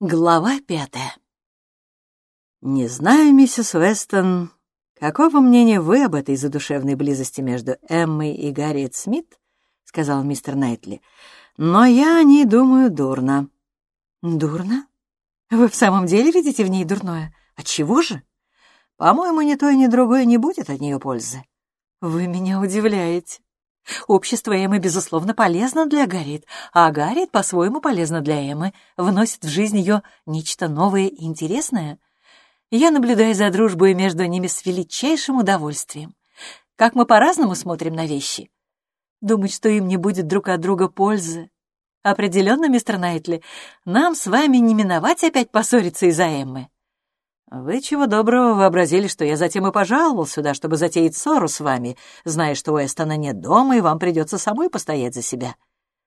Глава пятая. «Не знаю, миссис Уэстон, какого мнения вы об этой задушевной близости между Эммой и Гарриет Смит?» — сказал мистер Найтли. «Но я о ней думаю дурно». «Дурно? Вы в самом деле видите в ней дурное? Отчего же?» «По-моему, ни той, ни другой не будет от нее пользы». «Вы меня удивляете. Общество Эммы, безусловно, полезно для Гарриет, а Гарриет по-своему полезно для Эммы, вносит в жизнь ее нечто новое и интересное. Я наблюдаю за дружбой между ними с величайшим удовольствием. Как мы по-разному смотрим на вещи. Думать, что им не будет друг от друга пользы. Определенно, мистер Найтли, нам с вами не миновать опять поссориться из-за Эммы. «Вы чего доброго вообразили, что я затем и пожаловал сюда, чтобы затеять ссору с вами, зная, что у Эстона нет дома, и вам придется самой постоять за себя».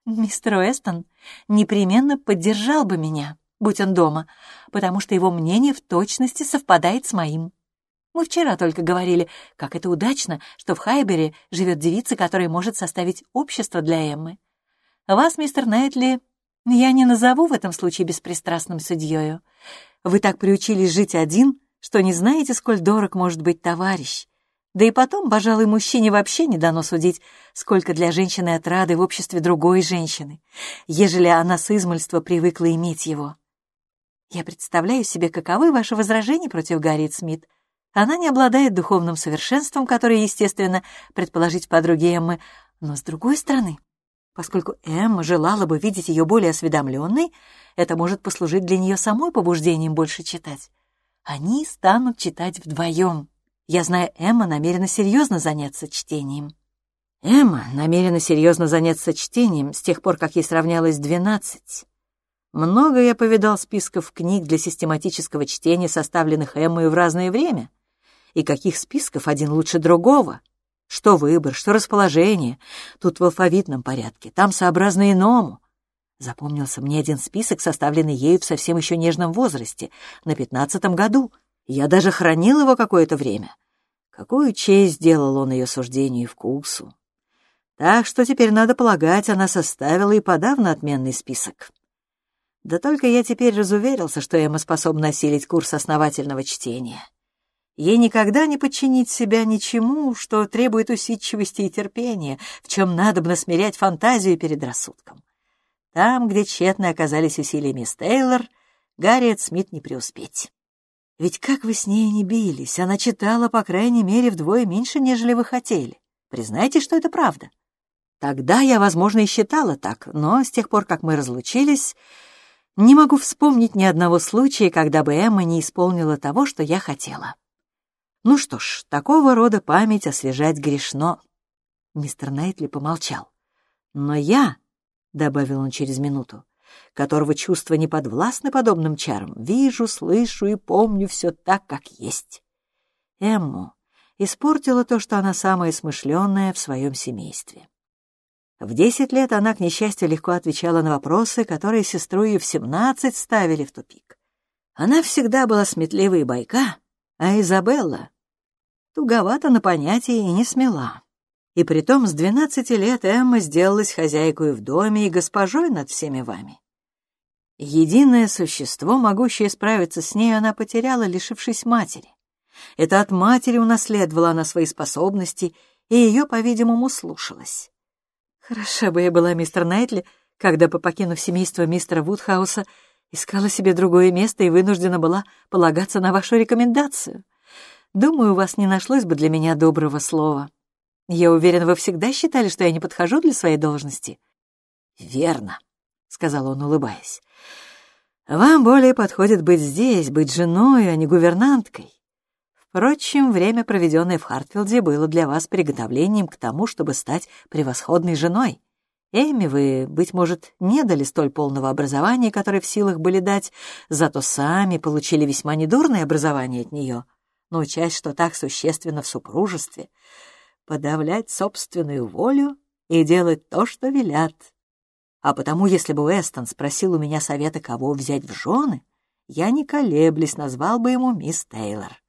«Мистер Уэстон непременно поддержал бы меня, будь он дома, потому что его мнение в точности совпадает с моим. Мы вчера только говорили, как это удачно, что в Хайбере живет девица, которая может составить общество для Эммы. Вас, мистер Найтли, я не назову в этом случае беспристрастным судьёю. Вы так приучились жить один, что не знаете, сколь дорог может быть товарищ. Да и потом, пожалуй, мужчине вообще не дано судить, сколько для женщины отрады в обществе другой женщины, ежели она с измольства привыкла иметь его. Я представляю себе, каковы ваши возражения против Гарриет Смит. Она не обладает духовным совершенством, которое, естественно, предположить подруге Эммы, но, с другой стороны, Поскольку Эмма желала бы видеть ее более осведомленной, это может послужить для нее самой побуждением больше читать. Они станут читать вдвоем. Я знаю, Эмма намерена серьезно заняться чтением. Эмма намерена серьезно заняться чтением с тех пор, как ей сравнялось двенадцать. Много я повидал списков книг для систематического чтения, составленных Эммой в разное время. И каких списков один лучше другого. Что выбор, что расположение. Тут в алфавитном порядке, там сообразно иному. Запомнился мне один список, составленный ею в совсем еще нежном возрасте, на пятнадцатом году. Я даже хранил его какое-то время. Какую честь сделал он ее суждению и вкусу. Так что теперь, надо полагать, она составила и подавно отменный список. Да только я теперь разуверился, что Эмма способна осилить курс основательного чтения. Ей никогда не подчинить себя ничему, что требует усидчивости и терпения, в чем надобно смирять фантазию перед рассудком. Там, где тщетно оказались усилия мисс Тейлор, Гарриет Смит не преуспеть. Ведь как вы с ней не бились, она читала, по крайней мере, вдвое меньше, нежели вы хотели. Признайте, что это правда. Тогда я, возможно, и считала так, но с тех пор, как мы разлучились, не могу вспомнить ни одного случая, когда бы Эмма не исполнила того, что я хотела. Ну что ж, такого рода память освежать грешно. Мистер Найтли помолчал. Но я, — добавил он через минуту, — которого чувства не подвластны подобным чарам, вижу, слышу и помню все так, как есть. Эмму испортила то, что она самая смышленная в своем семействе. В десять лет она, к несчастью, легко отвечала на вопросы, которые сестру ее в семнадцать ставили в тупик. Она всегда была сметливой и байка, а Изабелла туговата на понятие и не смела. И притом с двенадцати лет Эмма сделалась хозяйкой в доме и госпожой над всеми вами. Единое существо, могущее справиться с ней, она потеряла, лишившись матери. Это от матери унаследовала она свои способности, и ее, по-видимому, слушалась. Хороша бы я была, мистер Найтли, когда, по покинув семейство мистера Вудхауса, искала себе другое место и вынуждена была полагаться на вашу рекомендацию. Думаю, у вас не нашлось бы для меня доброго слова. Я уверен, вы всегда считали, что я не подхожу для своей должности. Верно, сказал он, улыбаясь. Вам более подходит быть здесь, быть женой, а не гувернанткой. Впрочем, время, проведенное в Хартфилде, было для вас приготовлением к тому, чтобы стать превосходной женой. Эми вы, быть может, не дали столь полного образования, которое в силах были дать, зато сами получили весьма недурное образование от нее. Но часть, что так существенно в супружестве, подавлять собственную волю и делать то, что велят. А потому, если бы Уэстон спросил у меня совета, кого взять в жены, я, не колеблясь, назвал бы ему мисс Тейлор.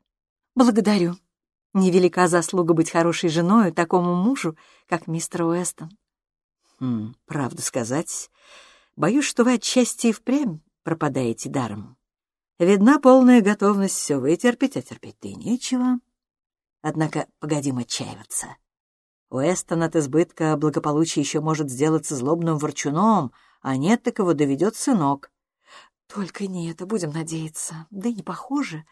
«Благодарю. Невелика заслуга быть хорошей женой такому мужу, как мистер Уэстон. Хм, правду сказать, боюсь, что вы отчасти и впрямь пропадаете даром. Видна полная готовность все вытерпеть, а терпеть-то и нечего. Однако погодим отчаиваться. Уэстон от избытка благополучия еще может сделаться злобным ворчуном, а нет, так его доведет сынок. Только не это, будем надеяться. Да и не похоже.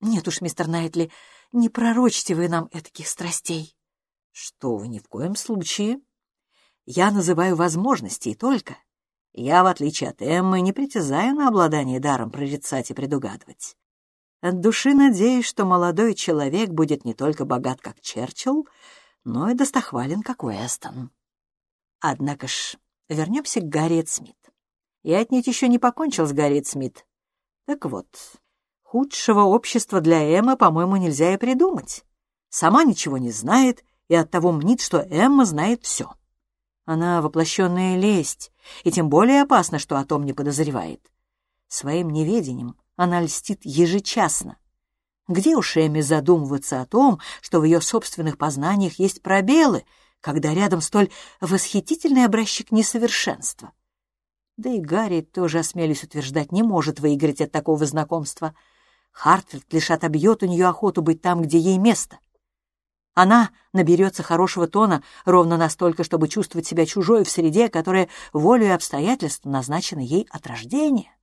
Нет уж, мистер Найтли, не пророчьте вы нам этаких страстей. Что вы, ни в коем случае. Я называю возможности и только. Я, в отличие от Эммы, не притязаю на обладание даром прорицать и предугадывать. От души надеюсь, что молодой человек будет не только богат, как Черчилл, но и достохвален, как Уэстон. Однако ж, вернемся к Гарриет Смит. Я отнюдь еще не покончил с Гарриет Смит. Так вот, худшего общества для Эммы, по-моему, нельзя и придумать. Сама ничего не знает и оттого мнит, что Эмма знает все. Она воплощенная лесть, и тем более опасно, что о том не подозревает. Своим неведением она льстит ежечасно. Где уж Эмме задумываться о том, что в ее собственных познаниях есть пробелы, когда рядом столь восхитительный образчик несовершенства? Да и Гарри тоже, осмелюсь утверждать, не может выиграть от такого знакомства. Хартфилд лишь отобьет у нее охоту быть там, где ей место. Она наберется хорошего тона ровно настолько, чтобы чувствовать себя чужой в среде, которая волей и обстоятельств назначена ей от рождения.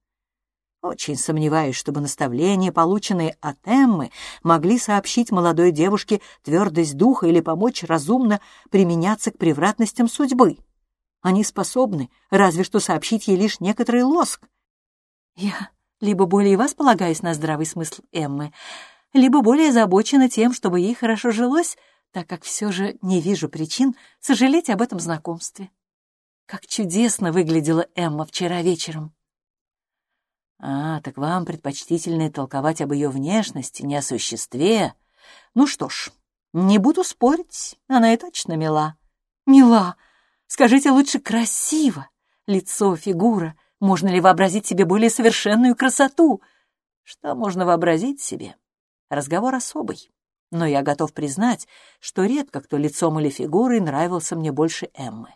Очень сомневаюсь, чтобы наставления, полученные от Эммы, могли сообщить молодой девушке твердость духа или помочь разумно применяться к превратностям судьбы. Они способны разве что сообщить ей лишь некоторый лоск. Я либо более вас полагаюсь на здравый смысл Эммы, либо более озабочена тем, чтобы ей хорошо жилось, так как все же не вижу причин сожалеть об этом знакомстве. Как чудесно выглядела Эмма вчера вечером. А, так вам предпочтительнее толковать об ее внешности, не о существе. Ну что ж, не буду спорить, она и точно мила. Мила, Скажите лучше красиво. Лицо, фигура. Можно ли вообразить себе более совершенную красоту? Что можно вообразить себе? Разговор особый. Но я готов признать, что редко кто лицом или фигурой нравился мне больше Эммы.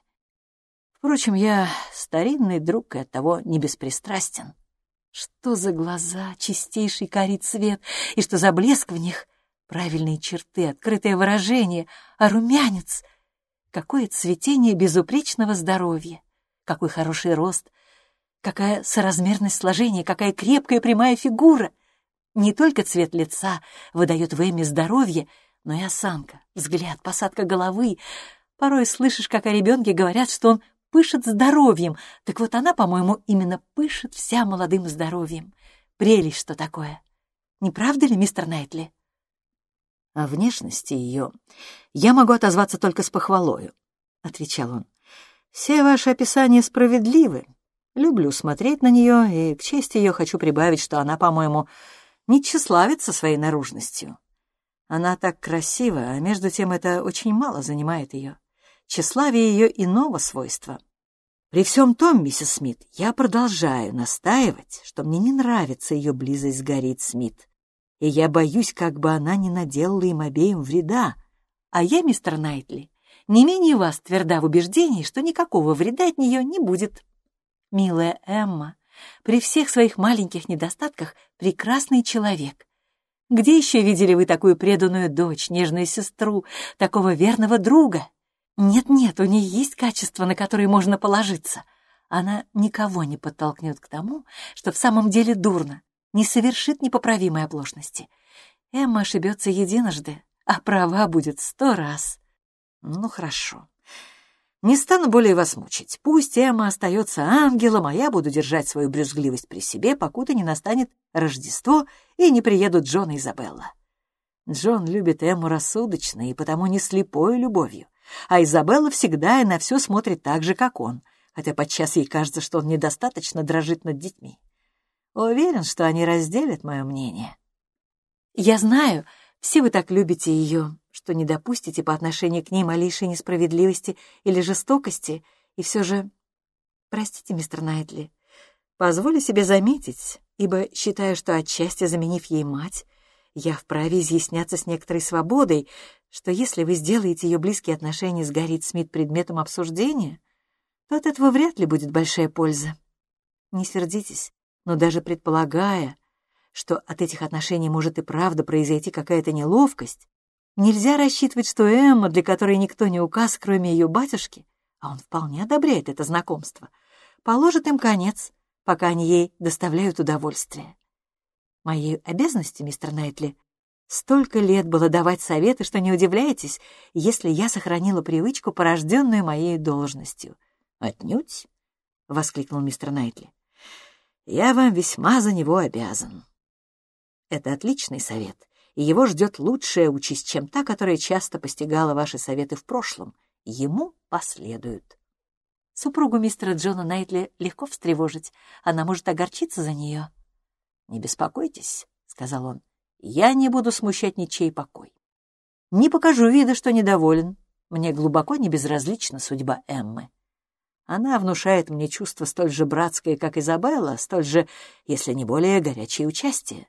Впрочем, я старинный друг и оттого не беспристрастен. Что за глаза, чистейший карий цвет, и что за блеск в них, правильные черты, открытое выражение, а румянец — Какое цветение безупречного здоровья! Какой хороший рост! Какая соразмерность сложения, какая крепкая прямая фигура! Не только цвет лица выдает в Эми здоровье, но и осанка, взгляд, посадка головы. Порой слышишь, как о ребенке говорят, что он пышет здоровьем. Так вот она, по-моему, именно пышет вся молодым здоровьем. Прелесть что такое. Не правда ли, мистер Найтли? О внешности ее я могу отозваться только с похвалою, — отвечал он. Все ваши описания справедливы. Люблю смотреть на нее, и к чести ее хочу прибавить, что она, по-моему, не тщеславится своей наружностью. Она так красива, а между тем это очень мало занимает ее. Тщеславие ее иного свойства. При всем том, миссис Смит, я продолжаю настаивать, что мне не нравится ее близость с Гарриет Смит и я боюсь, как бы она не наделала им обеим вреда. А я, мистер Найтли, не менее вас тверда в убеждении, что никакого вреда от нее не будет. Милая Эмма, при всех своих маленьких недостатках прекрасный человек. Где еще видели вы такую преданную дочь, нежную сестру, такого верного друга? Нет-нет, у нее есть качества, на которые можно положиться. Она никого не подтолкнет к тому, что в самом деле дурно, не совершит непоправимой оплошности. Эмма ошибется единожды, а права будет сто раз. Ну, хорошо. Не стану более вас мучить. Пусть Эмма остается ангелом, а я буду держать свою брюзгливость при себе, покуда не настанет Рождество и не приедут Джон и Изабелла. Джон любит Эмму рассудочно и потому не слепой любовью, а Изабелла всегда и на все смотрит так же, как он, хотя подчас ей кажется, что он недостаточно дрожит над детьми. Уверен, что они разделят мое мнение. Я знаю, все вы так любите ее, что не допустите по отношению к ней малейшей несправедливости или жестокости, и все же... Простите, мистер Найтли, позволю себе заметить, ибо считаю, что отчасти заменив ей мать, я вправе изъясняться с некоторой свободой, что если вы сделаете ее близкие отношения с Гарри Смит предметом обсуждения, то от этого вряд ли будет большая польза. Не сердитесь, Но даже предполагая, что от этих отношений может и правда произойти какая-то неловкость, нельзя рассчитывать, что Эмма, для которой никто не указ, кроме ее батюшки, а он вполне одобряет это знакомство, положит им конец, пока они ей доставляют удовольствие. Моей обязанностью, мистер Найтли, столько лет было давать советы, что не удивляйтесь, если я сохранила привычку, порожденную моей должностью. «Отнюдь!» — воскликнул мистер Найтли. «Я вам весьма за него обязан. Это отличный совет, и его ждет лучшая участь, чем та, которая часто постигала ваши советы в прошлом. Ему последуют». Супругу мистера Джона Найтли легко встревожить, она может огорчиться за нее. «Не беспокойтесь», — сказал он, — «я не буду смущать ничей покой. Не покажу вида, что недоволен. Мне глубоко не безразлична судьба Эммы. Она внушает мне чувство столь же братское, как Изабелла, столь же, если не более, горячее участие.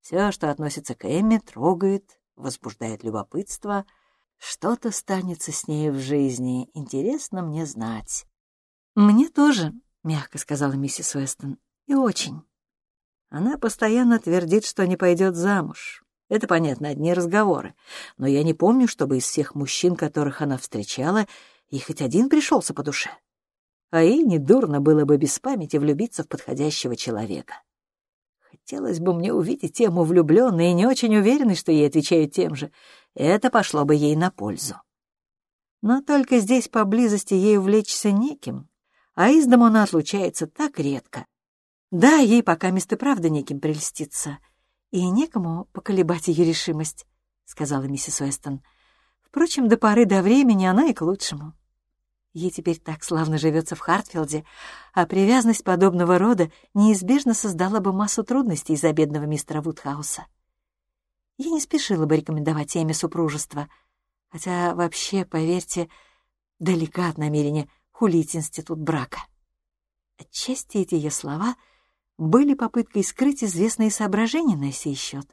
Все, что относится к Эмме, трогает, возбуждает любопытство. Что-то станется с ней в жизни, интересно мне знать. «Мне тоже», — мягко сказала миссис Уэстон, — «и очень». Она постоянно твердит, что не пойдет замуж. Это, понятно, одни разговоры. Но я не помню, чтобы из всех мужчин, которых она встречала, и хоть один пришелся по душе. А ей недурно было бы без памяти влюбиться в подходящего человека. Хотелось бы мне увидеть тему влюбленной и не очень уверенной, что ей отвечают тем же. Это пошло бы ей на пользу. Но только здесь поблизости ей увлечься неким, а из дома она отлучается так редко, да, ей пока место правда неким прельститься, и некому поколебать ее решимость, — сказала миссис Уэстон. Впрочем, до поры до времени она и к лучшему. Ей теперь так славно живется в Хартфилде, а привязанность подобного рода неизбежно создала бы массу трудностей из-за бедного мистера Вудхауса. Я не спешила бы рекомендовать Эми супружество, хотя вообще, поверьте, далека от намерения хулить институт брака. Отчасти эти ее слова — были попыткой скрыть известные соображения на сей счет,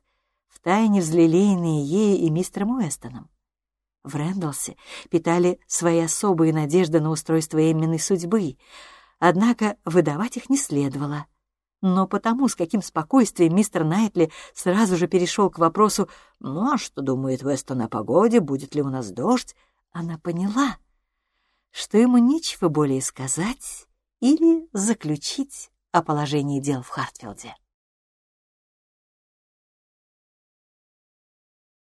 втайне взлелеянные ею и мистером Уэстоном. В Рэндалсе питали свои особые надежды на устройство Эмминой судьбы, однако выдавать их не следовало. Но потому, с каким спокойствием мистер Найтли сразу же перешел к вопросу «Ну а что думает Вестон о погоде, будет ли у нас дождь?», она поняла, что ему нечего более сказать или заключить о положении дел в Хартфилде.